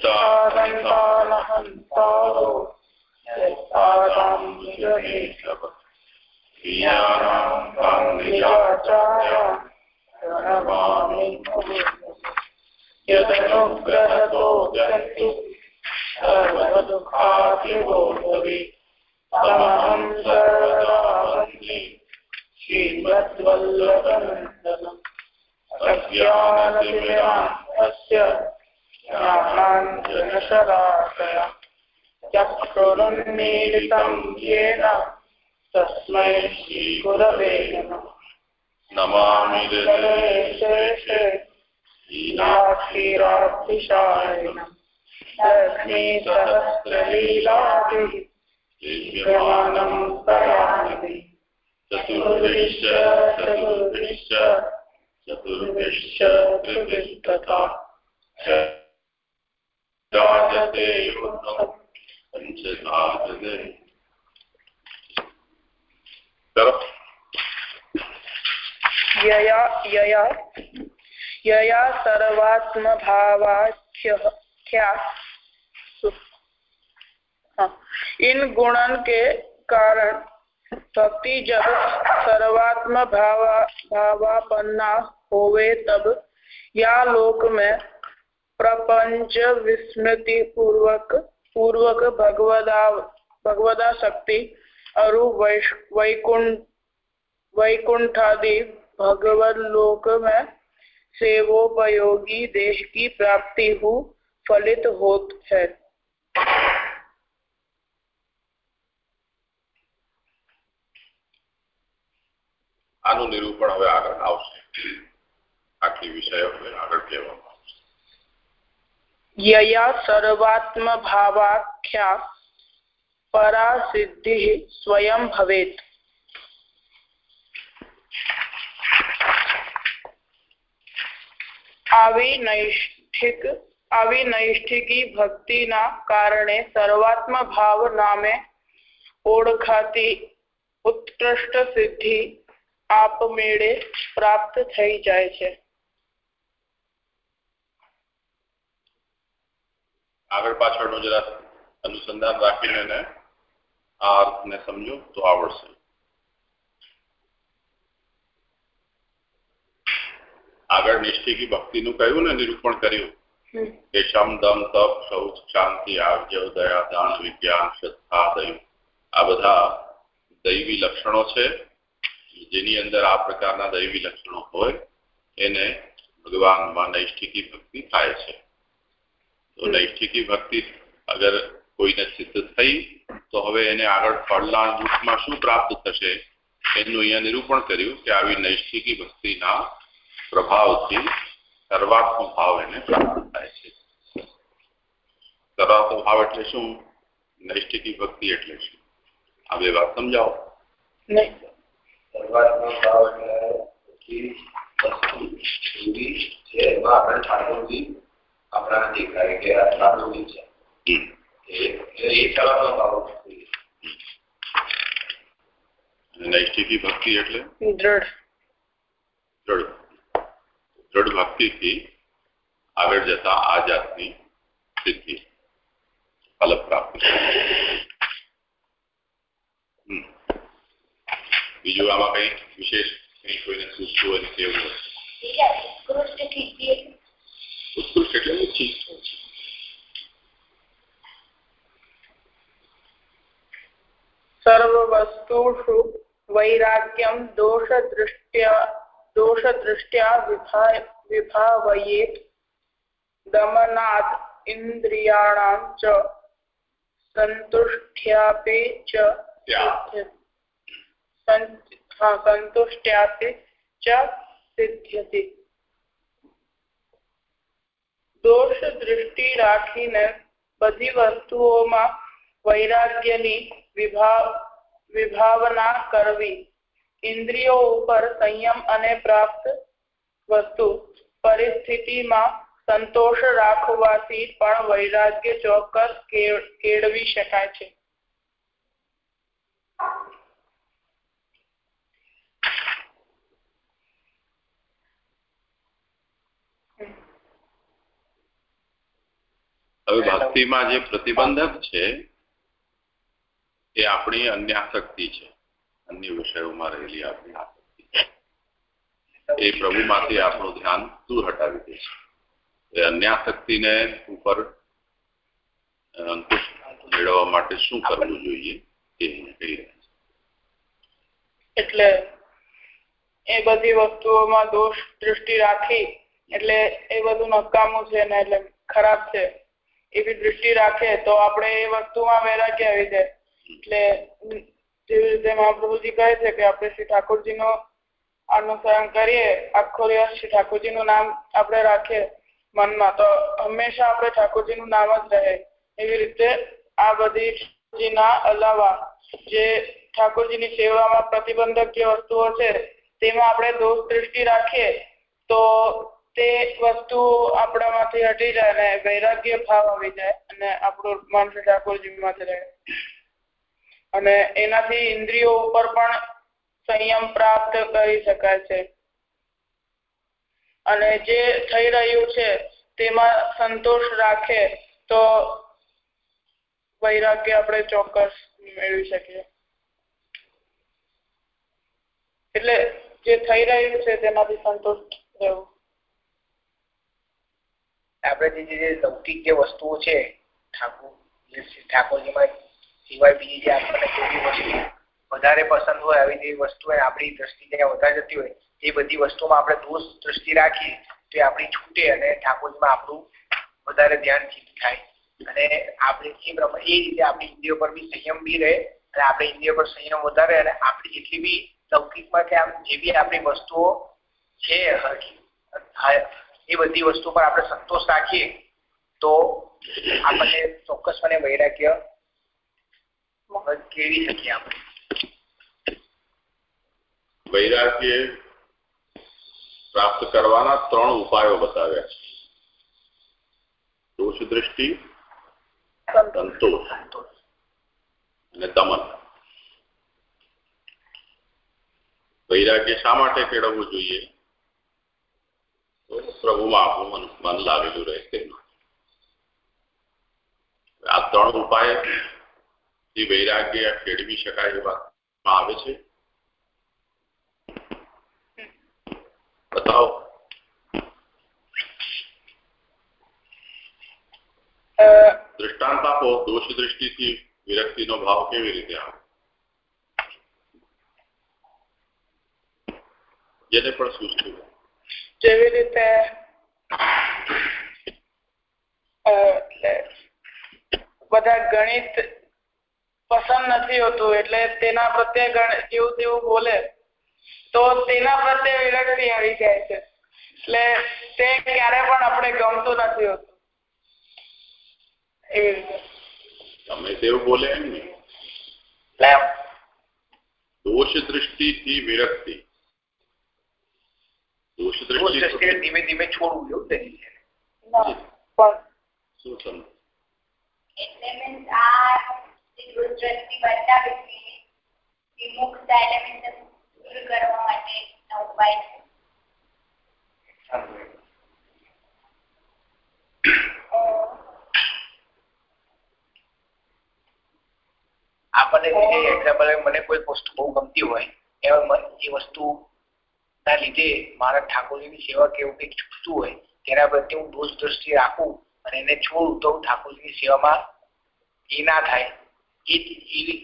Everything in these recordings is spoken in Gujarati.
चित्तादन्तानहन्तारो यत्पादां निजनेशव क्रियाणां तां निजाचार्या प्रणमामि यदनुग्रहतो गन्तु सर्वदुःखातिबोधवे तमहं सर्वदा वन्दे श्रीमद्वल्लभनन्दनम् अज्ञानतिमिरान्तस्य ज्ञानाञ्जनशलाकया चक्षुरुन्मीलितं येन तस्मै श्रीगुरवे नमः नमामि हृदये लीलाक्षीराक्षिशायिनम् लक्ष्मीसहस्रलीलाभिः दिव्यमानं प्रयामि चतुर्विश्च चतुर्विश्च चतुर्विश्च त्रिविस्तथा जायते यया सर्वात्मभावाख्या इन गुणन के कारण भक्ति जब सर्वात्म भावा भावापन्ना होवे, तब या लोक में प्रपंच विस्मृति पूर्वक पूर्वक भगवदा भगवदा शक्ति अरु वैकुंठ वैकुंठादि भगवत लोक में सेवोपयोगी देश की प्राप्ति हो फलित होत है આનું નિરૂપણ હવે આગળ આવશે આટલી વિષયો હવે આગળ કહેવામાં આવશે યયા સર્વાત્મ ભાવાખ્યા પરા સિદ્ધિ સ્વયં ભવેત આવી નૈષ્ઠિક આવી નૈષ્ઠિકી ભક્તિના કારણે સર્વાત્મ ભાવ નામે ઓળખાતી ઉત્કૃષ્ટ સિદ્ધિ આપમેળે પ્રાપ્ત થઈ જાય છે આગળ પાછળનું જરા અનુસંધાન રાખીને આ અર્થને સમજો તો આવડશે. આગળ નિષ્ઠિકી ભક્તિનું કહ્યું ને નિરૂપણ કર્યું. કે શમ દમ તપ શૌચ શાંતિ આર્ય દયા દાન વિજ્ઞાન શ્રદ્ધા દૈવ આ બધા દૈવી લક્ષણો છે. જેની અંદર આ પ્રકારના દૈવી લક્ષણો હોય એને ભગવાનમાં નૈષ્ઠિકી ભક્તિ થાય છે. તો નૈષ્ઠિકી ભક્તિ અગર કોઈને સિદ્ધ થઈ તો હવે એને આગળ ફળના રૂપમાં શું પ્રાપ્ત થશે એનું અહીંયા નિરૂપણ કર્યું કે આવી નૈષ્ઠિકી ભક્તિના પ્રભાવથી સર્વાત્મ ભાવ એને પ્રાપ્ત થાય છે. સર્વાત્મ ભાવ એટલે શું? નૈષ્ઠિકી ભક્તિ એટલે શું? આ બે વાત સમજાવો. નહીં. ભાવ એટલે બધી વસ્તુ જુદી છે એમાં આપણે ઠાકોરજી આપણાને દેખાય કે આ ઠાકોરજી છે એ શરૂઆતનો ભાવ નૈષ્ઠિકી ભક્તિ એટલે દ્રઢ દ્રઢ દ્રઢ ભક્તિથી આગળ જતા આ જાતની સિદ્ધિ ફલ પ્રાપ્તિ બીજું આમાં કઈ વિશેષ કઈ કોઈને સૂચવું હોય કેવું હોય Дух એટલે હું ચીજ સર્વ વસ્તુષુ વૈરાગ્યમ દોષ દૃષ્ટ્યા દોષ દૃષ્ટ્યા વિભા વિભાવયેત દમનાત ઇન્દ્રિયાણામ ચ સંતુષ્ટ્યાપે ચ સંતુષ્ટ્યાપે ચ સિદ્ધ્યતે દોષ દૃષ્ટિ રાખીને બધી વસ્તુઓમાં વૈરાગ્યની વિભાવ વિભાવના કરવી. ઇન્દ્રિયો ઉપર સંયમ અને પ્રાપ્ત વસ્તુ. પરિસ્થિતિમાં સંતોષ રાખવાથી પણ વૈરાગ્ય ચોક્કસ કેળ- કેળવી શકાય છે. હવે ભક્તિમાં જે પ્રતિબંધક છે એ આપણી અન્યાશક્તિ છે. અન્ય વિષયોમાં રહેલી આપણી આસક્તિ એ પ્રભુમાંથી આપણું ધ્યાન દૂર હટાવી દે છે. એ અન્યાશક્તિને ઉપર અંકુશ મેળવવા માટે શું કરવું જોઈએ એ કહી રહ્યા એટલે એ બધી વસ્તુઓમાં દોષ દૃષ્ટિ રાખી એટલે એ બધું નકામું છે ને એટલે ખરાબ છે. એવી દ્રષ્ટિ રાખે તો આપણે એ વસ્તુમાં વૈરાગ્ય આવી જાય? એટલે જેવી રીતે મહાપ્રભુજી કહે છે કે આપણે શ્રી ઠાકોરજીનો અનુસરણ કરીએ, આખો દિવસ શ્રી ઠાકોરજીનું નામ આપણે રાખીએ મનમાં. તો હંમેશા આપણે ઠાકોરજીનું નામ જ રહે. એવી રીતે આ બધી અલાવા જે ઠાકોરજીની સેવામાં પ્રતિબંધક જે વસ્તુઓ છે, તેમાં આપણે દોષ દ્રષ્ટિ રાખીએ તો તે વસ્તુ આપણામાંથી હટી જાય અને વૈરાગ્ય ભાવ આવી જાય અને આપણું મન ઠાકોરજીમાં જ રહે. અને એનાથી ઇન્દ્રિયો ઉપર પણ સંયમ પ્રાપ્ત કરી શકાય છે. અને જે થઈ રહ્યું છે તેમાં સંતોષ રાખે તો વૈરાગ્ય આપણે ચોક્કસ મેળવી શકીએ. એટલે જે થઈ રહ્યું છે તેનાથી સંતોષ રહેવું. આપણે જે જે લૌકિક જે વસ્તુઓ છે, ઠાકોર ઠાકોરજીમાં સિવાય બીજી જે આપણને કોઈ વસ્તુ વધારે પસંદ હોય, આવી જે વસ્તુ આપણી દ્રષ્ટિ જ્યાં વધારે જતી હોય, એ બધી વસ્તુમાં આપણે દોષ દ્રષ્ટિ રાખીએ, તો એ આપણી છૂટે અને ઠાકોરજીમાં આપણું વધારે ધ્યાન થાય. અને આપણે એ પ્રમાણે એ રીતે આપણી ઇન્દ્રિયો પર બી સંયમ બી રહે અને આપણે ઇન્દ્રિયો પર સંયમ વધારે અને આપણી જેટલી બી લૌકિકમાં કે આમ જે બી આપણી વસ્તુઓ છે એ બધી વસ્તુ પર આપણે સંતોષ રાખીએ, તો આપણને ચોક્કસપણે વૈરાગ્ય કેળવી શકીએ આપણે? વૈરાગ્ય પ્રાપ્ત કરવાના ત્રણ ઉપાયો બતાવ્યા છે. દોષ દૃષ્ટિ સંતોષ અને દમન. વૈરાગ્ય શા માટે કેળવવું જોઈએ? પ્રભુમાં આપણું મન લાગેલું રહે તે આ ત્રણ ઉપાયથી વૈરાગ્ય કેળવી શકાય એવા આવે છે. બતાવો. દૃષ્ટાંત આપો દોષ દ્રષ્ટિથી વિરક્તિનો ભાવ કેવી રીતે આવે? જેને પણ સૂચતું જેવી રીતે બધા ગણિત પસંદ નથી હોતું એટલે તેના પ્રત્યે જેવું તેવું બોલે તો તેના પ્રત્યે વિરક્તિ આવી જાય છે. એટલે તે ક્યારે પણ આપણે ગમતું નથી હોતું. એવી રીતે. તમે તેવું બોલે એમ નહીં દોષ દ્રષ્ટિથી વિરક્તિ. દોષ દ્રષ્ટિ ધીમે ધીમે છોડવું એવું થઈ છે શું સમજ એટલે મીન્સ આ દોષ દ્રષ્ટિ બતાવે છે વિમુખતા એટલે મીન્સ દૂર કરવા માટે ઉપાય છે આપણને એક્ઝામ્પલ મને કોઈ વસ્તુ બહુ ગમતી હોય એમાં એ વસ્તુ ના લીધે મારા ઠાકોરજીની સેવા કે એવું કંઈક છૂટતું હોય તેના પ્રત્યે હું દોષ દ્રષ્ટિ રાખું અને એને છોડું તો ઠાકોરજીની સેવામાં એ ના થાય. એ એવી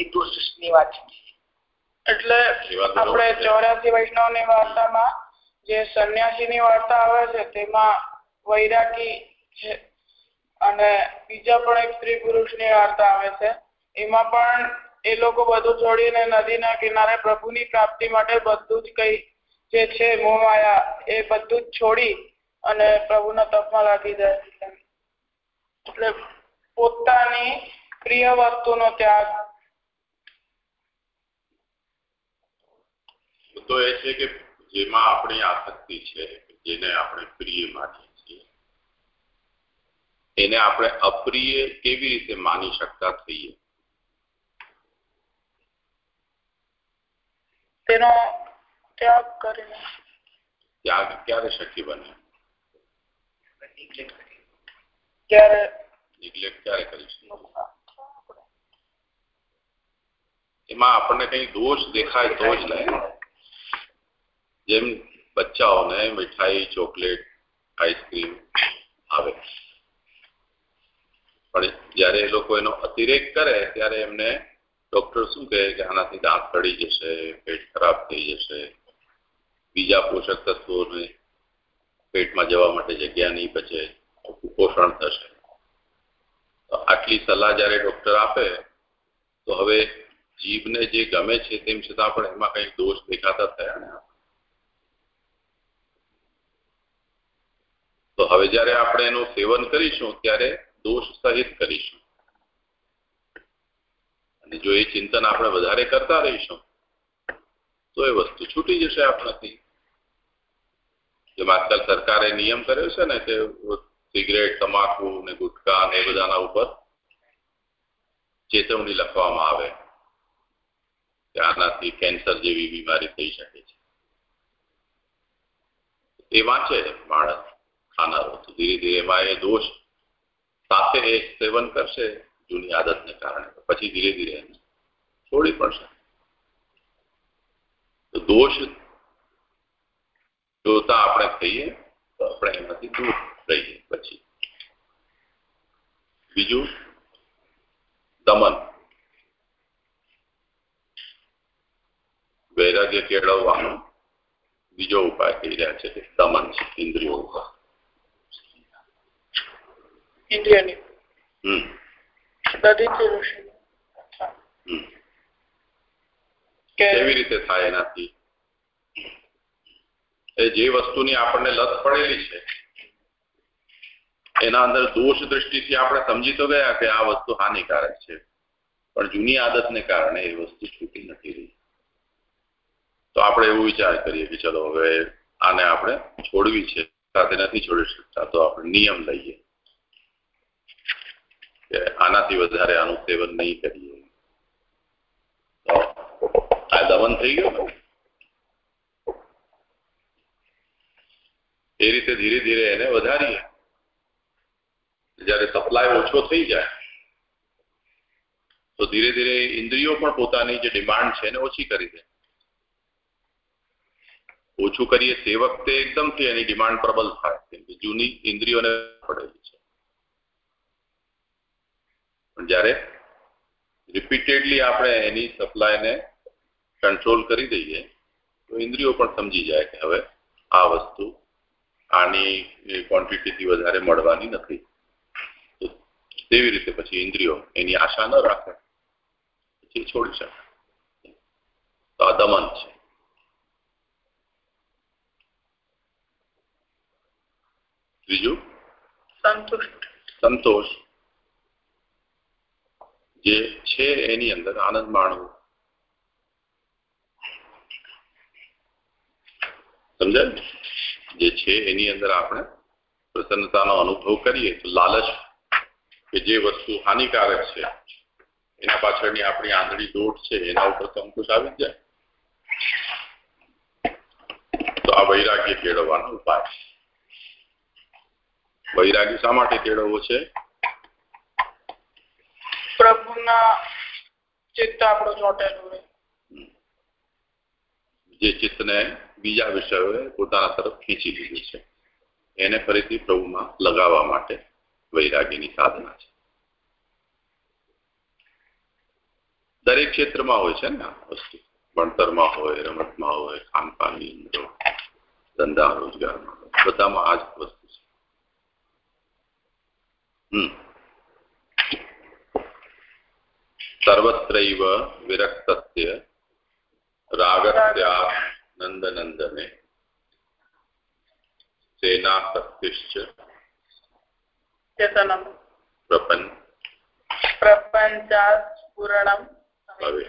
એ દોષ દ્રષ્ટિની વાત છે. એટલે આપણે ચોર્યાસી વૈષ્ણવની વાર્તામાં જે સંન્યાસીની વાર્તા આવે છે તેમાં વૈરાગી છે અને બીજા પણ એક સ્ત્રી પુરુષની વાર્તા આવે છે. એમાં પણ એ લોકો બધું છોડીને નદીના કિનારે પ્રભુની પ્રાપ્તિ માટે બધું જ કઈ જે છે મોહમાયા એ બધું જ છોડી અને પ્રભુના તપમાં લાગી જાય. એટલે પોતાની પ્રિય વસ્તુનો ત્યાગ. તો એ છે કે જેમાં આપણી આસક્તિ છે, જેને આપણે પ્રિય માનીએ છીએ, એને આપણે અપ્રિય કેવી રીતે માની શકતા થઈએ? તેનો ત્યાગ કરીને. ત્યાગ ક્યારે શક્ય બને? ક્યારે? નિગ્લેક્ટ ક્યારે કરીશું એમાં આપણને કઈ દોષ દેખાય તો જ નહીં. જેમ બચ્ચાઓને મીઠાઈ ચોકલેટ આઈસ્ક્રીમ આવે. પણ જ્યારે એ લોકો એનો અતિરેક કરે ત્યારે એમને ડોક્ટર શું કહે કે આનાથી દાંત સડી જશે, પેટ ખરાબ થઈ જશે? બીજા પોષક તત્વોને પેટમાં જવા માટે જગ્યા નહીં બચે કુપોષણ થશે. તો આટલી સલાહ જ્યારે ડોક્ટર આપે, તો હવે જીભને જે ગમે છે તેમ છતાં પણ એમાં કંઈક દોષ દેખાતા થયા ને તો હવે જ્યારે આપણે એનું સેવન કરીશું, ત્યારે દોષ સહિત કરીશું. અને જો એ ચિંતન આપણે વધારે કરતા રહીશું, તો એ વસ્તુ છૂટી જશે આપણાથી. જેમ આજકાલ સરકારે નિયમ કર્યો છે ને કે સિગરેટ, તમાકુ ને ગુટકા ને બધાના ઉપર ચેતવણી લખવામાં આવે કે આનાથી કેન્સર જેવી બીમારી થઈ શકે છે. એ વાંચે માણસ ખાનારો ધીરે ધીરે એમાં એ દોષ સાથે એ સેવન કરશે જૂની આદતને કારણે. પછી ધીરે ધીરે છોડી પડશે. તો દોષ જોતા આપણે થઈએ તો આપણે એમાંથી દૂર રહીએ પછી. બીજું દમન. વૈરાગ્ય કેળવવાનો બીજો ઉપાય કહી રહ્યા છે કે દમન છે ઇન્દ્રિયો ઉપર. ઇન્દ્રિયની. હમ. દધિચી ઋષિ કેવી રીતે થાય એનાથી? એ જે વસ્તુની આપણને લત પડેલી છે, એના અંદર દોષ દ્રષ્ટિથી આપણે સમજી તો ગયા કે આ વસ્તુ હાનિકારક છે. પણ જૂની આદતને કારણે એ વસ્તુ છૂટી નથી રહી. તો આપણે એવું વિચાર કરીએ કે ચલો હવે આને આપણે છોડવી છે. સાથે નથી છોડી શકતા, તો આપણે નિયમ લઈએ. કે આનાથી વધારે આનું સેવન નહીં કરીએ. આ દમન થઈ ગયું ને? એ રીતે ધીરે ધીરે એને વધારીએ. જ્યારે સપ્લાય ઓછો થઈ જાય, તો ધીરે ધીરે ઇન્દ્રિયો પણ પોતાની જે ડિમાન્ડ છે એને ઓછી કરી દે. ઓછું કરીએ તે વખતે એકદમથી એની ડિમાન્ડ પ્રબલ થાય. જૂની ઇન્દ્રિયોને પડેલી છે. પણ જ્યારે રિપીટેડલી આપણે એની સપ્લાયને કંટ્રોલ કરી દઈએ તો ઇન્દ્રિયો પણ સમજી જાય કે હવે આ વસ્તુ આની ક્વોન્ટિટીથી વધારે મળવાની નથી. તો તેવી રીતે પછી ઇન્દ્રિયો એની આશા ન રાખે. પછી છોડી શકે. તો આ દમન છે. ત્રીજું સંતુષ્ટ. સંતોષ. જે છે એની અંદર આનંદ માણવો. સમજાય? જે છે એની અંદર આપણે પ્રસન્નતાનો અનુભવ કરીએ તો લાલચ કે જે વસ્તુ હાનિકારક છે, એના પાછળની આપણી આંધળી દોટ છે, એના ઉપર અંકુશ આવી જાય. તો આ વૈરાગ્ય કેળવવાનો ઉપાય. વૈરાગ્ય શા માટે કેળવવો છે? પ્રભુના ચિત્ત આપણું ચોટેલું રહે જે ચિત્તને બીજા વિષયોએ પોતાના એને ફરીથી પ્રભુમાં લગાવવા માટે વૈરાગીની સાધના છે. દરેક ક્ષેત્રમાં હોય છે ને આ વસ્તુ. ભણતરમાં હોય, રમતમાં હોય, ખાનપાનની અંદર ધંધા, રોજગારમાં બધામાં આ જ વસ્તુ છે. હમ. સર્વત્રૈવ વિરક્તસ્ય રાગસ્યા નંદનંદને સેનાસક્તિશ્ચ ચેતનમ પ્રપન્ન પ્રપંચાત પૂર્ણમ ભવે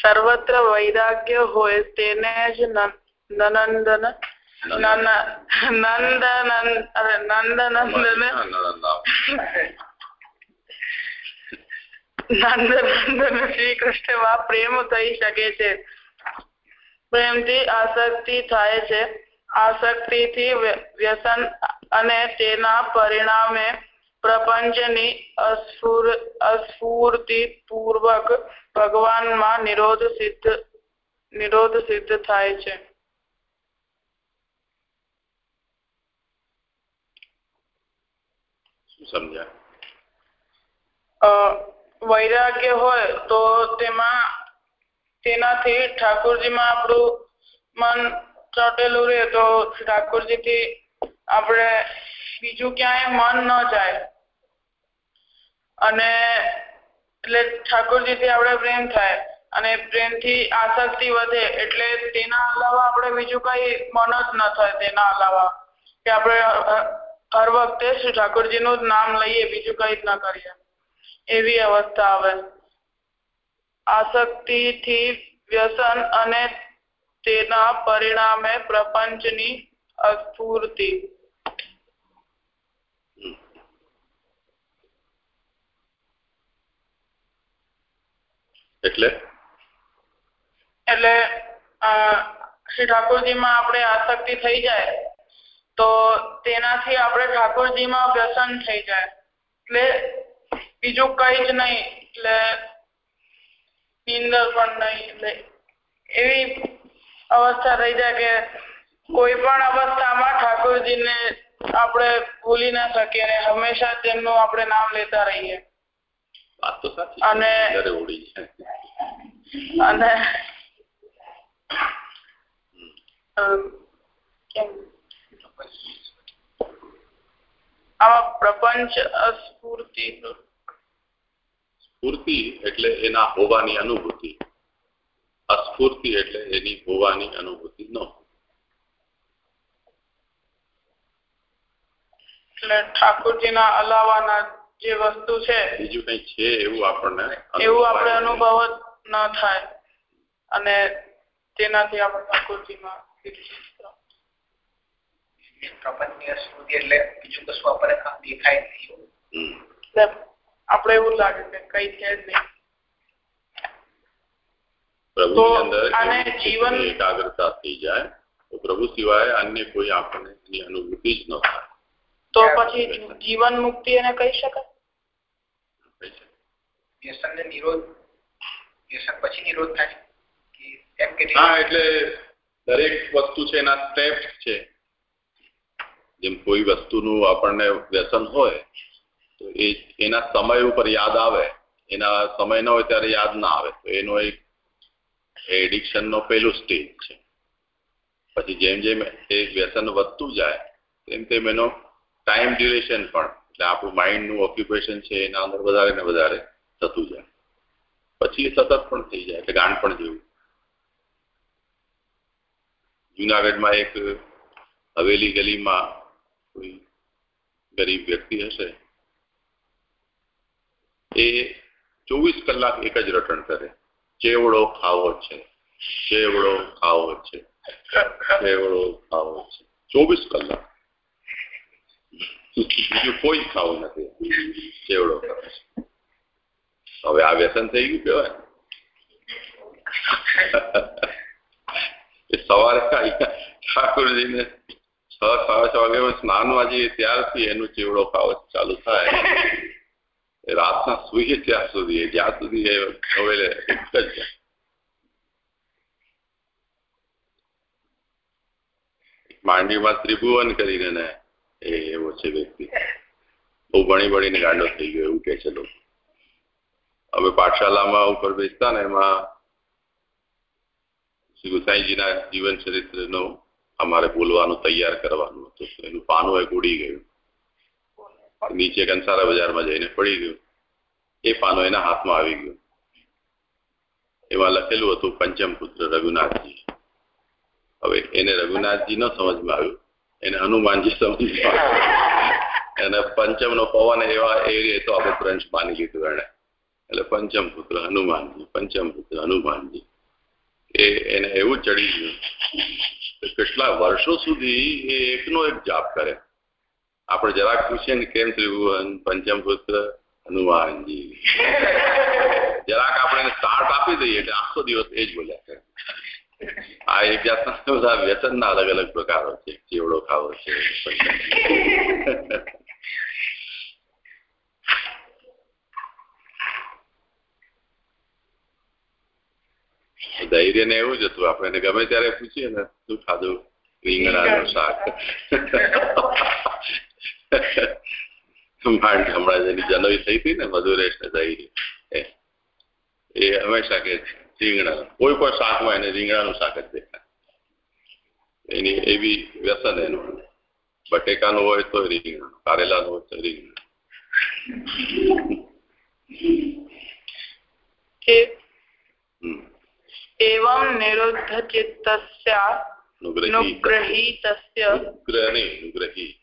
સર્વત્ર વૈરાગ્ય હોય તેને જ નન- નનંદન નન- નંદનંદ અરે નંદનંદન નંદનંદન શ્રી કૃષ્ણમાં પ્રેમ થઈ શકે છે. પ્રેમથી આસક્તિ થાય છે. આસક્તિથી વ્યસન અને તેના પરિણામે પ્રપંચની અસ્ફુર અસ્ફૂર્તિપૂર્વક ભગવાનમાં નિરોધ સિદ્ધ નિરોધ સિદ્ધ થાય છે. સમજ્યા? વૈરાગ્ય હોય તો તેમાં, તેનાથી ઠાકોરજીમાં આપણું મન ચોટેલું રહે તો ઠાકોરજીથી આપણે બીજું ક્યાંય મન ન જાય. અને એટલે ઠાકોરજીથી આપણે પ્રેમ થાય અને પ્રેમથી આસક્તિ વધે એટલે તેના અલાવા આપણે બીજું કઈ મન જ ન થાય તેના અલાવા. કે આપણે હર વખતે શ્રી ઠાકોરજીનું જ નામ લઈએ, બીજું કઈ જ ન કરીએ. એવી અવસ્થા આવે. આસક્તિથી વ્યસન અને તેના પરિણામે પ્રપંચની અસ્ફૂર્તિ. એટલે? એટલે શ્રી ઠાકોરજીમાં આપણે આસક્તિ થઈ જાય તો તેનાથી આપણે ઠાકોરજીમાં વ્યસન થઈ જાય. એટલે બીજું કઈ જ નહીં એટલે નીંદર પણ નહીં એટલે એવી અવસ્થા થઈ જાય કે કોઈ પણ અવસ્થામાં ઠાકોરજીને આપણે ભૂલી ના શકીએ અને હંમેશા તેમનું આપણે નામ લેતા રહીએ. અને અને આમાં પ્રપંચ. સ્ફૂર્તિ સ્ફૂર્તિ એટલે એના હોવાની અનુભૂતિ. અસ્ફૂર્તિ એટલે એની હોવાની અનુભૂતિ ન એટલે ઠાકોરજીના અલાવાના જે વસ્તુ છે બીજું કઈ છે એવું આપણને એવું આપણે અનુભવ ન થાય. અને તેનાથી આપણે ઠાકોરજીમાં પ્રપંચની સ્મૃતિ એટલે બીજું કશું આપણને દેખાય નહીં. આપણે એવું લાગે કે કઈ છે જ નહીં. પ્રભુની અંદર જીવન એકાગ્રતા થઈ જાય તો પ્રભુ સિવાય અન્ય કોઈ આપણને એની અનુભૂતિ જ ન થાય. તો પછી જીવન મુક્તિ એને કહી શકાય? વ્યસન ને નિરોધ વ્યસન પછી નિરોધ થાય હા એટલે દરેક વસ્તુ છે એના સ્ટેપ છે. જેમ કોઈ વસ્તુનું આપણને વ્યસન હોય તો એ એના સમય ઉપર યાદ આવે, એના સમય ન હોય ત્યારે યાદ ના આવે. તો એનો એક એડિક્શનનો પહેલું સ્ટેજ છે. પછી જેમ જેમ એ વ્યસન વધતું જાય, તેમ તેમ એનો ટાઈમ ડ્યુરેશન પણ, એટલે આપણું માઇન્ડનું ઓક્યુપેશન છે એના અંદર વધારે ને વધારે થતું જાય. પછી એ સતત પણ થઈ જાય, એટલે ગાંઠ પણ જેવું. જુનાગઢમાં એક હવેલી ગલીમાં કોઈ ગરીબ વ્યક્તિ હશે એ ચોવીસ કલાક એક જ રટણ કરે. ચેવડો ખાવો છે. ચેવડો ખાવો છે. ચેવડો ખાવો છે. ચોવીસ કલાક. બીજું કોઈ ખાવું નથી. ચેવડો હવે આ વ્યસન થઈ ગયું કેવાય સવારે ઠાકોરજીને છ સાડા છ વાગે જઈએ ત્યારથી એનું ચેવડો ખાવો ચાલુ થાય. રાતના સુઈએ ત્યાં સુધી જ્યાં સુધી એ હવે એક જ માંડવીમાં ત્રિભુવન કરીને એ એવો છે વ્યક્તિ. બહુ ભણી ભણીને ગાંડો થઈ ગયો, એવું કે છે લોકો. અમે પાઠશાલામાં ઉપર બેસતા ને એમાં શ્રી ગુસાઈજીના જીવન ચરિત્રનું અમારે બોલવાનું, તૈયાર કરવાનું હતું. એનું પાનું એક ઉડી ગયું. નીચે કંસારા બજારમાં જઈને પડી ગયું. એ પાનો એના હાથમાં આવી ગયું. એમાં લખેલું હતું પંચમ પુત્ર રઘુનાથજી. હવે એને રઘુનાથજી ન સમજમાં આવ્યું. એને હનુમાનજી સમજમાં એને પંચમ નો પવન એવા એ તો આપણે પ્રંશ માની લીધું એને એટલે પંચમ પુત્ર હનુમાનજી, પંચમ પુત્ર હનુમાનજી. એ એને એવું ચડી ગયું કેટલા વર્ષો સુધી એ એકનો એક જાપ કરે. આપણે જરાક પૂછીએ ને કેમ ત્રિભુવન પંચમ પુત્ર હનુમાનજી? જરાક આપણે સ્ટાર્ટ આપી દઈએ એટલે આખો દિવસ એ જ બોલ્યા કરે. આ એક જાતના બધા વ્યસનના અલગ અલગ પ્રકારો છે. ચેવડો ખાવો છે ધૈર્ય ને એવું જ હતું. આપણે ગમે ત્યારે પૂછીએ ને શું ખાધું? રીંગણાનું શાક. માંડ હમણાં જેની જનવી થઈ હતી ને મધુરેશ ને એ હંમેશા કે રીંગણા કોઈ પણ શાકમાં એને રીંગણાનું શાક જ દેખાય. એની એવી વ્યસન એનું. બટેકાનું હોય તો રીંગણ કારેલાનું હોય તો રીંગણ. એવમ નિરુદ્ધ ચિત્તસ્યા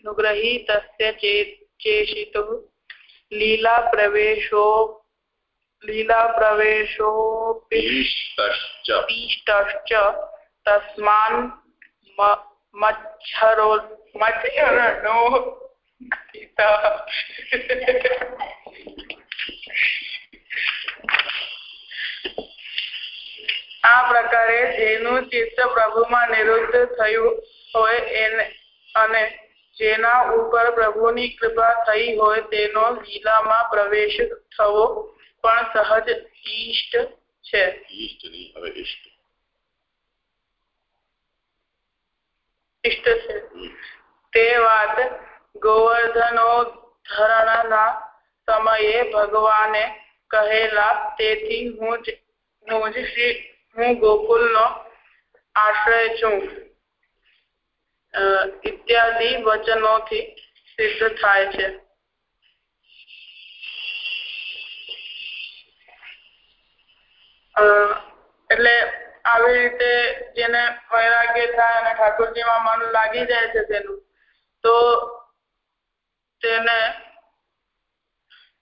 नुग्रहीतस्य चेशितुः लीलाप्रवेशो लीलाप्रवेशोऽपीष्टश्च तस्मान् मच्छरो मच्छरणो આ પ્રકારે જેનું ચિત્ત પ્રભુમાં નિરુદ્ધ થયું હોય એને અને જેના ઉપર પ્રભુની કૃપા થઈ હોય તેનો લીલામાં પ્રવેશ થવો પણ સહજ ઈષ્ટ છે. ઈષ્ટ નહીં હવે ઈષ્ટ. ઇષ્ટ છે. તે વાત ગોવર્ધનોદ્ધરણના સમયે ભગવાને કહેલા તેથી હું જ હું જ શ્રી હું ગોકુલનો આશ્રય છું. ઇત્યાદિ વચનોથી સિદ્ધ થાય છે. એટલે આવી રીતે જેને વૈરાગ્ય થાય અને ઠાકોરજીમાં મન લાગી જાય છે તેનું, તો તેને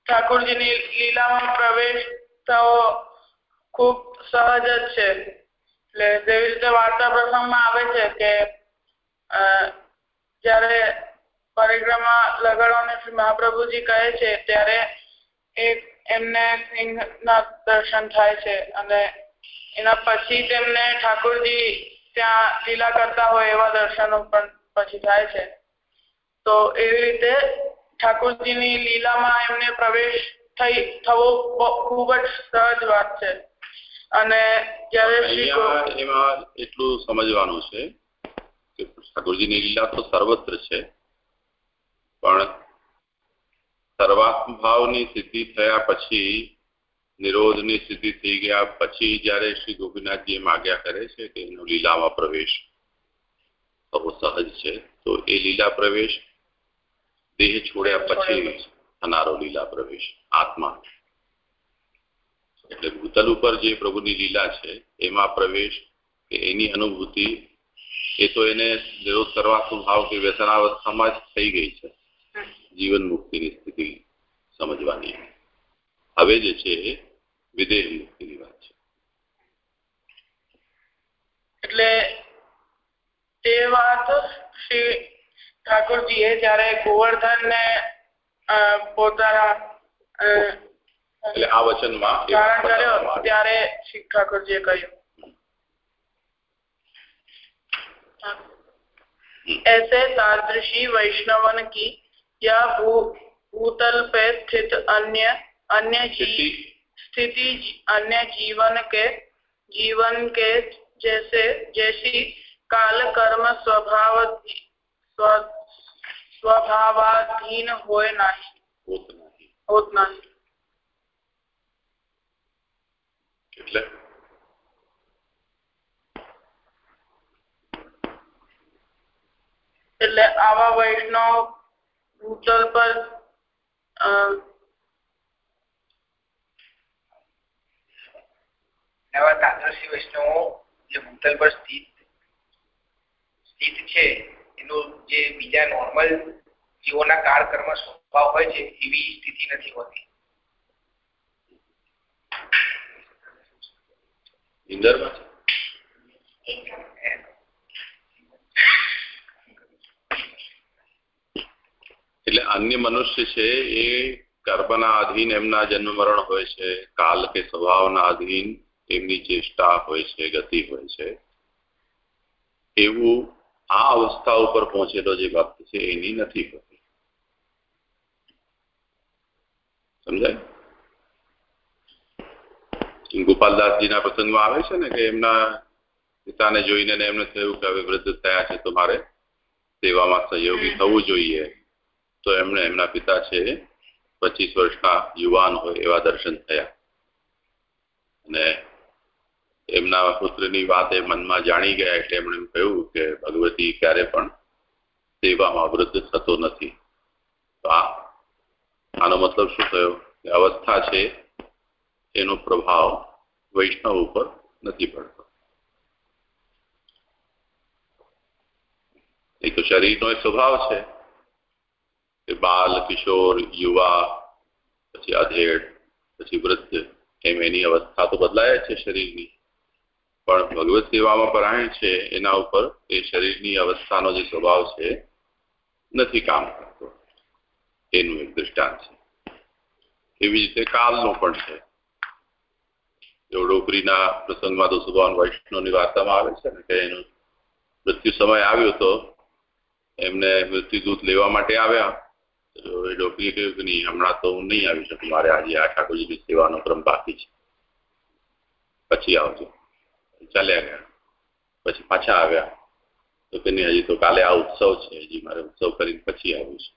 ઠાકોરજીની લીલામાં પ્રવેશ થવો ખૂબ સહજ જ છે. એટલે જેવી રીતે વાર્તા પ્રસંગમાં આવે છે કે જ્યારે પરિક્રમા લગાડવાને શ્રી મહાપ્રભુજી કહે છે, ત્યારે એ એમને સિંહના દર્શન થાય છે અને એના પછી તેમને ઠાકોરજી ત્યાં લીલા કરતા હોય એવા દર્શનો પણ પછી થાય છે. તો એવી રીતે ઠાકોરજીની લીલામાં એમને પ્રવેશ થઈ થવો ખૂબ જ સહજ વાત છે. અને જ્યારે એમાં એટલું સમજવાનું છે કે ઠાકોરજીની લીલા તો સર્વત્ર છે પણ સર્વાત્મ ભાવની સિદ્ધિ થયા પછી નિરોધની સિદ્ધિ થઈ ગયા પછી જ્યારે શ્રી ગોપીનાથજી એમ આજ્ઞા કરે છે કે એનો લીલામાં પ્રવેશ થવો સહજ છે. તો એ લીલા પ્રવેશ દેહ છોડ્યા પછી. થનારો લીલા પ્રવેશ આત્મા. એટલે ભૂતલ ઉપર જે પ્રભુની લીલા છે, એમાં પ્રવેશ કે એની અનુભૂતિ, એ તો એને નિરોધ કરવાનો ભાવ કે વ્યસનાવસ્થામાં જ થઈ ગઈ છે. જીવન મુક્તિની સ્થિતિ સમજવાની. હવે જે છે, વિદેહ મુક્તિની વાત છે. એટલે તે વાત શ્રી ઠાકોરજીએ જયારે ગોવર્ધન ને પોતાના એટલે આ વચનમાં ધારણ કર્યો ત્યારે શ્રી ઠાકોરજીએ કહ્યું ऐसे तादृशी वैष्णवन की या भू भूतल पे स्थित अन्य अन्य स्थिति अन्य जीवन के जीवन के जैसे जैसी काल कर्म स्वभाव स्वभावाधीन होए नहीं होत नहीं એટલે એટલે આવા વૈષ્ણવ ભૂતલ પર એવા તાદર્શી વૈષ્ણવો જે ભૂતલ પર સ્થિત સ્થિત છે એનું જે બીજા નોર્મલ જીવોના કાળ કર્મ સ્વભાવ હોય છે એવી સ્થિતિ નથી હોતી. ઇન્દરમાં એટલે અન્ય મનુષ્ય છે, એ કર્મના આધીન એમના જન્મ મરણ હોય છે, કાલ કે સ્વભાવના આધીન એમની ચેષ્ટા હોય છે, ગતિ હોય છે. એવું આ અવસ્થા ઉપર પહોંચેલો જે ભક્ત છે, એની નથી હોતી. સમજાય? ગોપાલદાસજીના પ્રસંગમાં આવે છે ને કે એમના પિતાને જોઈને એમને થયું કે હવે વૃદ્ધ થયા છે તો મારે સેવામાં સહયોગી થવું જોઈએ. તો એમણે એમના પિતા છે પચીસ વર્ષના યુવાન હોય એવા દર્શન થયા. અને એમના પુત્રની વાત એ મનમાં જાણી ગયા એટલે એમણે કહ્યું કે ભગવતી ક્યારે પણ સેવામાં વૃદ્ધ થતો નથી. તો આ આનો મતલબ શું થયો? કે અવસ્થા છે એનો પ્રભાવ વૈષ્ણવ ઉપર નથી પડતો. એ તો શરીરનો એ સ્વભાવ છે કે બાલ, કિશોર, યુવા, પછી અધેડ, પછી વૃદ્ધ, એમ એની અવસ્થા તો બદલાય છે શરીરની. પણ ભગવત સેવામાં પરાયણ છે એના ઉપર એ શરીરની અવસ્થાનો જે સ્વભાવ છે નથી કામ કરતો. એનું એક દૃષ્ટાંત છે. એવી રીતે કાલનો પણ છે. ડોકરીના પ્રસંગમાં તો સુભાન વૈષ્ણવની વાર્તામાં આવે છે ને કે એનું મૃત્યુ સમય આવ્યો તો એમને મૃત્યુદૂત લેવા માટે આવ્યા. એ ડોકરીએ કહ્યું કે નહીં, હમણાં તો હું નહીં આવી શકું, મારે આજે આ ઠાકોરજીની સેવાનો ક્રમ બાકી છે. પછી આવજો. ચાલ્યા ગયા. પછી પાછા આવ્યા. તો કે નહીં, હજી તો કાલે આ ઉત્સવ છે, હજી મારે ઉત્સવ કરીને પછી આવ્યું છે.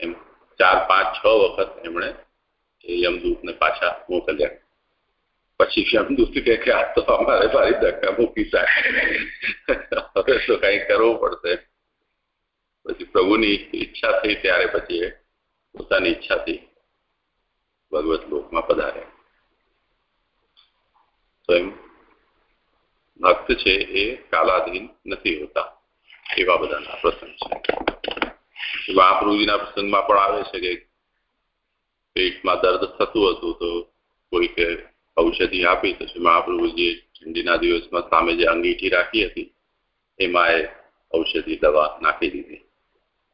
એમ ચાર, પાંચ, છ વખત એમણે એ યમદૂતને પાછા મોકલ્યા. પછી યમદૂત કે આ તો અમારે ભારી ધક્કા મૂકી થાય હવે તો કઈ કરવું પડશે. પછી પ્રભુની ઈચ્છા થઈ ત્યારે પછી એ પોતાની ઈચ્છાથી ભગવત લોકમાં પધાર્યા. તો એમ ભક્ત છે એ કાલાધીન નથી હોતા. એવા બધાના પ્રસંગ છે. મહાપ્રભુજીના પ્રસંગમાં પણ આવે છે કે પેટમાં દર્દ થતું હતું તો કોઈ કે ઔષધિ આપી તો શ્રી મહાપ્રભુજીએ ઠંડીના દિવસમાં સામે જે અંગીઠી રાખી હતી, એમાં એ ઔષધિ દવા નાખી દીધી.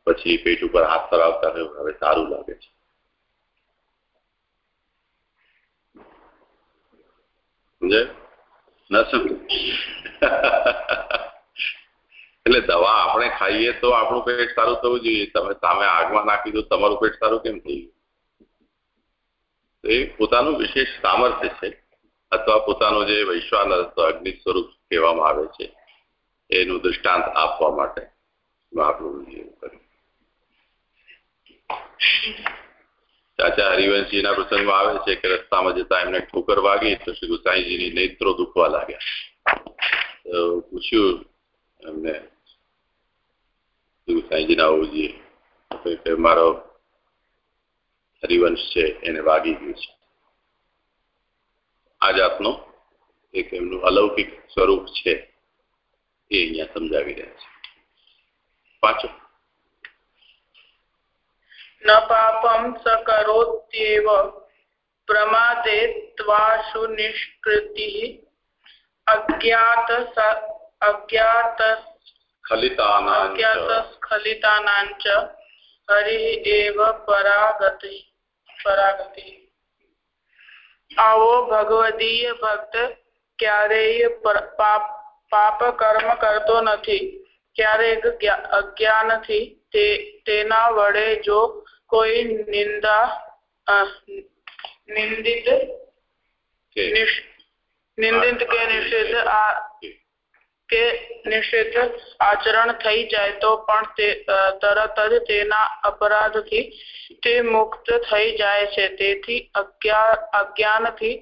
પછી પેટ ઉપર હાથ ફરાવતા હવે સારું લાગે છે. એટલે દવા આપણે ખાઈએ તો આપણું પેટ સારું થવું જોઈએ. તમે સામે આગમાં નાખી દો, તમારું પેટ સારું કેમ થઈ ગયું? એ પોતાનું વિશેષ સામર્થ્ય છે અથવા પોતાનું જે વૈશ્વાન અગ્નિ સ્વરૂપ કહેવામાં આવે છે, એનું દૃષ્ટાંત આપવા માટે મહાપ્રભુજી એવું કર્યું. ચાચા હરિવંશજીના પ્રસંગમાં આવે છે કે રસ્તામાં જતા એમને ઠોકર વાગી તો શ્રી ગુસાઈજીની નેત્રો દુખવા લાગ્યા. તો પૂછ્યું એમને ગુસાઈજીના કે મારો હરિવંશ છે એને વાગી ગયું છે. આ જાતનો એક એમનું અલૌકિક સ્વરૂપ છે એ અહીંયા સમજાવી રહ્યા છે. પાછો ન પાપમ સ કરોત્યેવ પ્રમાદે ત્વાશુ નિષ્કૃતિ અજ્ઞાત અજ્ઞાત ચ હરિ એવ પરાગતિ. પરાગતિ. આવો ભગવદીય ભક્ત ક્યારેય પાપ પાપ કર્મ કરતો નથી. ક્યારેક અજ્ઞાનથી તે તેના વડે જો કોઈ નિંદા નિંદિત નિંદિત કે નિષેધ કે નિષેધ આચરણ થઈ જાય તો પણ તે તરત જ તેના અપરાધથી તે મુક્ત થઈ જાય છે. તેથી અજ્ઞાનથી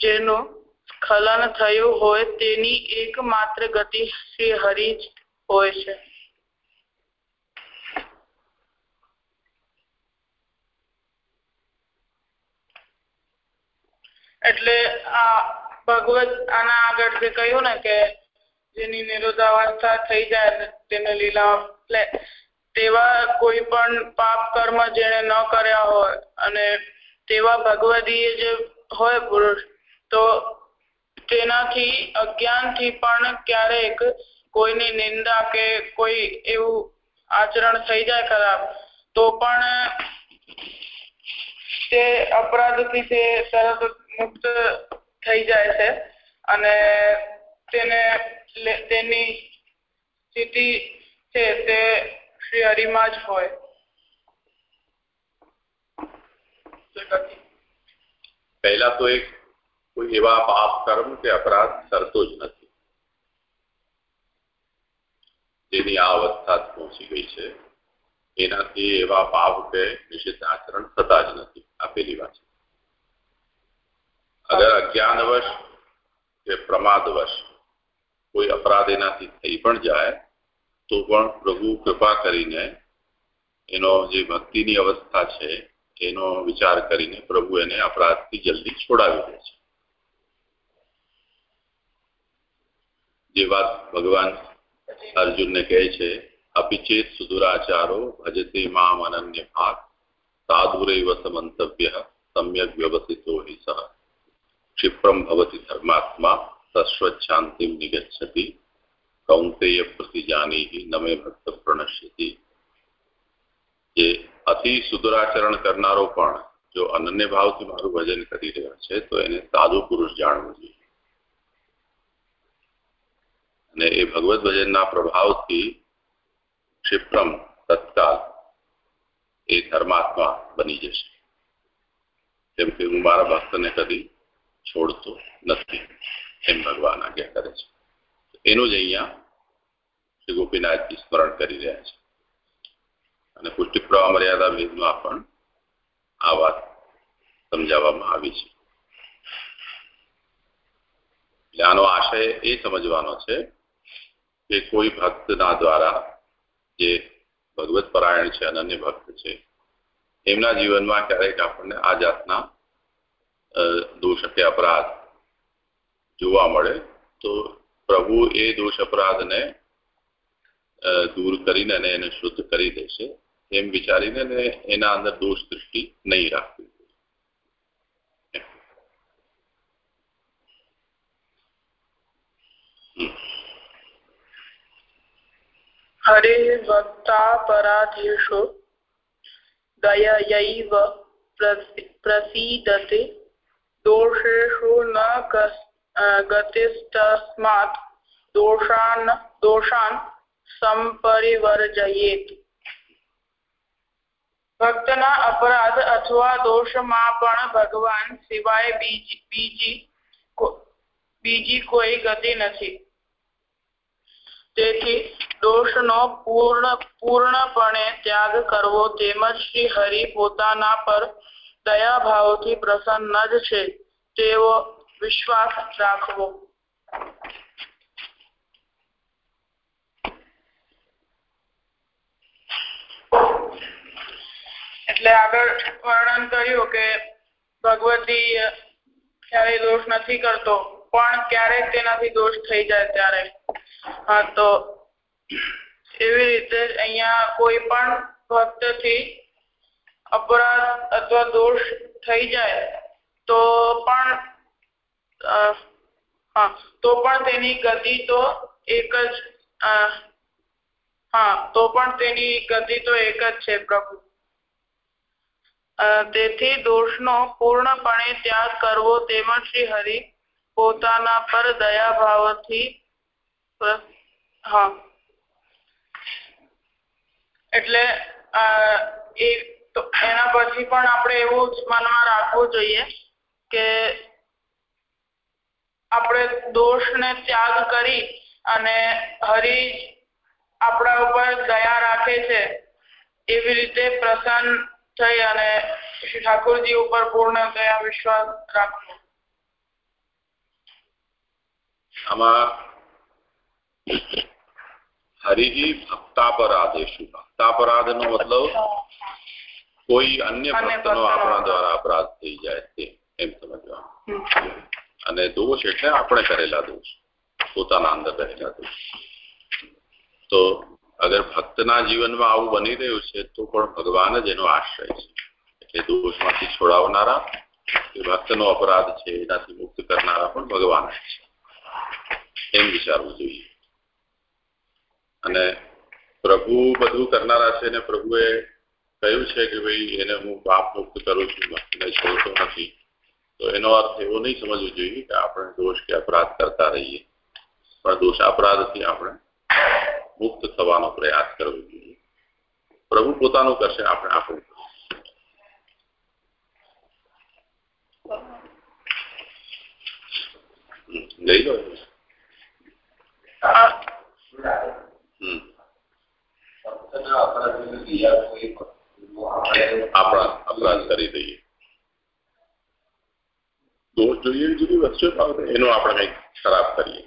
જેનું સ્ખલન થયું હોય તેની એકમાત્ર ગતિ શ્રી હરિ જ હોય છે. એટલે આ ભગવત આના આગળ કહ્યું ને કે જેની નિરોધાવસ્થા થઈ જાય તેને લીલા એટલે તેવા કોઈ પણ પાપ કર્મ જેને ન કર્યા હોય અને તેવા ભગવદીય જે હોય પુરુષ, તો તેનાથી અજ્ઞાનથી પણ ક્યારેક કોઈની નિંદા કે કોઈ એવું આચરણ થઈ જાય ખરાબ, તો પણ તે અપરાધથી તે મુક્ત થઈ જાય છે અને તેને તેની સ્થિતિ છે તે શ્રી હરિમાં જ હોય. પહેલા તો એક કોઈ એવા પાપ કર્મ કે અપરાધ કરતો જ નથી. જેની આ અવસ્થા પહોંચી ગઈ છે. એનાથી એવા પાપ કે નિષિદ્ધ આચરણ થતા જ નથી. આ પેલી વાત અગર અજ્ઞાનવશ કે પ્રમાદવશ કોઈ અપરાધ એનાથી થઈ પણ જાય, તો પણ પ્રભુ કૃપા કરીને એનો જે ભક્તિની અવસ્થા છે, એનો વિચાર કરીને પ્રભુ એને અપરાધથી જલ્દી છોડાવી દે છે. જે વાત ભગવાન અર્જુનને કહે છે, અપિચેત સુદુરાચારો ભજતે મામ અનન્ય ભાગ, સાધુરેવ સમંતવ્ય સમ્યક ક્ષિપ્રમ ભવતી તસ્વચ્છાંતિ નિગચ્છતિ કૌંતેય પ્રતિજાની નમે ભક્ત પ્રણશ્યતિ જે અતિ સુદુરાચરણ કરનારો પણ જો અનન્ય ભાવથી મારું ભજન કરી રહ્યો છે તો એને સાધુ પુરુષ જાણવું જોઈએ અને એ ભગવત ભજનના પ્રભાવથી ક્ષિપ્રમ તત્કાલ એ ધર્માત્મા બની જશે કેમ કે હું મારા ભક્તને કદી છોડતો નથી એમ ભગવાન આજ્ઞા કરે છે. એનું જ અહીંયા શ્રી ગોપીનાથજી સ્મરણ કરી રહ્યા છે. અને પુષ્ટિ પ્રવાહ મર્યાદા વેદમાં પણ આ વાત સમજાવવામાં આવી છે. એટલે આનો આશય એ સમજવાનો છે કે કોઈ ભક્તના દ્વારા જે ભગવત પરાયણ છે, અનન્ય ભક્ત છે, એમના જીવનમાં ક્યારેક આપણને આ જાતના દોષ કે અપરાધ જોવા મળે, તો પ્રભુ એ દોષ અપરાધને દૂર કરીને એને શુદ્ધ કરી દેશે. એમ વિચારીને એના અંદર દોષ દૃષ્ટિ નહીં રાખવી હરે ભક્તાપરાધેષુ દયયૈવ પ્રસીદતે દોષેષુ ન ગતિસ્તસ્માत् દોષાન દોષાન સંપરિવર્જયેત. ભક્તના અપરાધ અથવા દોષમાં પણ ભગવાન સિવાય બીજી બીજી કોઈ ગતિ નથી. તેથી દોષનો પૂર્ણ, પૂર્ણપણે ત્યાગ કરવો તેમજ શ્રી હરિ પોતાના પર દયાભાવથી પ્રસન્ન જ છે. તેવો વિશ્વાસ રાખવો. એટલે આગળ વર્ણન કર્યું કે ભગવતી ક્યારેય દોષ નથી કરતો, પણ ક્યારેક તેનાથી દોષ થઈ જાય ત્યારે. હા, તો એવી રીતે અહીંયા કોઈ પણ ભક્તથી અપરાધ અથવા દોષ થઈ જાય, તો પણ તો પણ તેની ગતિ તો એક જ હા, તો પણ તેની ગતિ તો એક જ છે પ્રભુ. તેથી દોષનો પૂર્ણપણે ત્યાગ કરવો તેમજ શ્રી હરિ પોતાના પર દયાભાવથી હા. એટલે એ એના પછી પણ આપણે એવું જ મનમાં રાખવું જોઈએ કે દોષને ત્યાગ કરી અને હરિ આપણા ઉપર દયા રાખે છે. એવી રીતે પ્રસન્ન થઈ અને શ્રી ઠાકોરજી ઉપર પૂર્ણ દયા વિશ્વાસ રાખવો આમાં હરિજી ભક્તાપરાધેશુ. ભક્તાપરાધનો મતલબ કોઈ અન્ય ભક્તનો આપણા દ્વારા અપરાધ થઈ જાય એમ સમજવાનું. અને દોષ એટલે આપણે કરેલા દોષ, પોતાના અંદર રહેલા દોષ. તો અગર ભક્તના જીવનમાં આવું બની રહ્યું છે, તો પણ ભગવાન જ એનો આશ્રય છે. એટલે દોષમાંથી છોડાવનારા, એ ભક્તનો અપરાધ છે, એનાથી મુક્ત કરનારા પણ ભગવાન જ છે. એમ વિચારવું જોઈએ. અને પ્રભુ બધું કરનારા છે અને પ્રભુએ કહ્યું છે કે ભાઈ એને હું પાપ મુક્ત કરું છું ભક્તિને છોડતો નથી. તો એનો અર્થ એવો નહીં સમજવો જોઈએ કે આપણે દોષ કે અપરાધ કરતા રહીએ. પણ દોષાપરાધથી આપણે મુક્ત થવાનો પ્રયાસ કરવો જોઈએ. પ્રભુ પોતાનું કરશે આપણે આપણું લઈ લો. હમ. આપણા અપરાધ કરી દઈએ. દોષ જોઈએ જુદી વસ્તુ એનો આપણે કંઈક ખરાબ કરીએ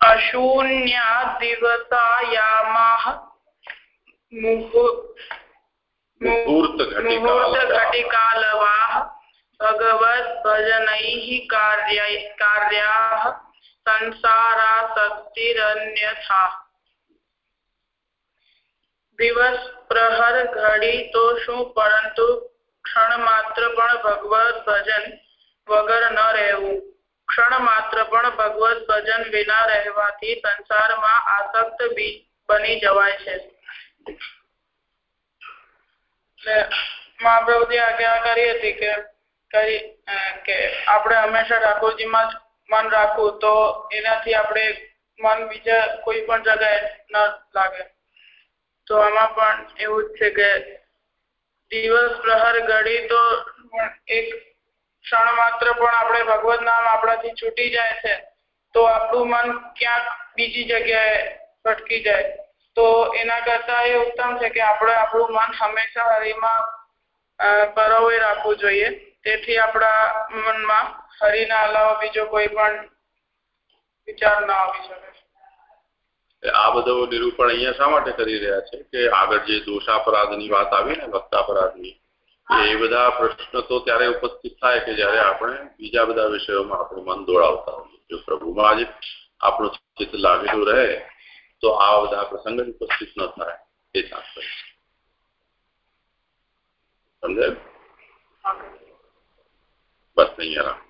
અશૂન્યાદિવતાયામાહ મુહૂર્ત ઘટિકાલવાહ ભગવદ ભજનૈः કાર્યાः સંસારાસક્તિરન્યથા દિવસ પ્રહર ઘડી તો શું? પરંતુ ક્ષણ માત્ર પણ ભગવત ભજન વગર ન રહેવું. ક્ષણ માત્ર પણ ભગવત ભજન વિના રહેવાથી સંસારમાં આસક્ત બની જવાય છે. મહાપ્રભુજી આજ્ઞા કરી હતી કે કરી કે આપણે હંમેશા ઠાકોરજીમાં મન રાખવું તો એનાથી આપણે મન બીજા કોઈ પણ જગ્યાએ ન લાગે. તો આમાં પણ એવું જ છે કે દિવસ પ્રહર ઘડી તો એક ક્ષણ માત્ર પણ આપણે ભગવત નામ આપણાથી છૂટી જાય છે, તો આપણું મન ક્યાંક બીજી જગ્યાએ ભટકી જાય. તો એના કરતાં એ ઉત્તમ છે કે આપણે આપણું મન હંમેશા હરિમાં પરોવી રાખવું જોઈએ. તેથી આપણા મનમાં હરિના અલાવા બીજો કોઈ પણ વિચાર ના આવી શકે આ બધો નિરૂપણ અહીંયા શા માટે કરી રહ્યા છે કે આગળ જે દોષાપરાધની વાત આવી ને ભક્તાપરાધની એ બધા પ્રશ્ન તો ત્યારે ઉપસ્થિત થાય કે જ્યારે આપણે બીજા બધા વિષયોમાં આપણું મન દોડાવતા હોઈએ. જો પ્રભુમાં જ આપણું ચિત્ત લાગેલું રહે, તો આ બધા પ્રસંગ ઉપસ્થિત ન થાય. એ તાત્પર્ય સમજાય? બસ અહીંયા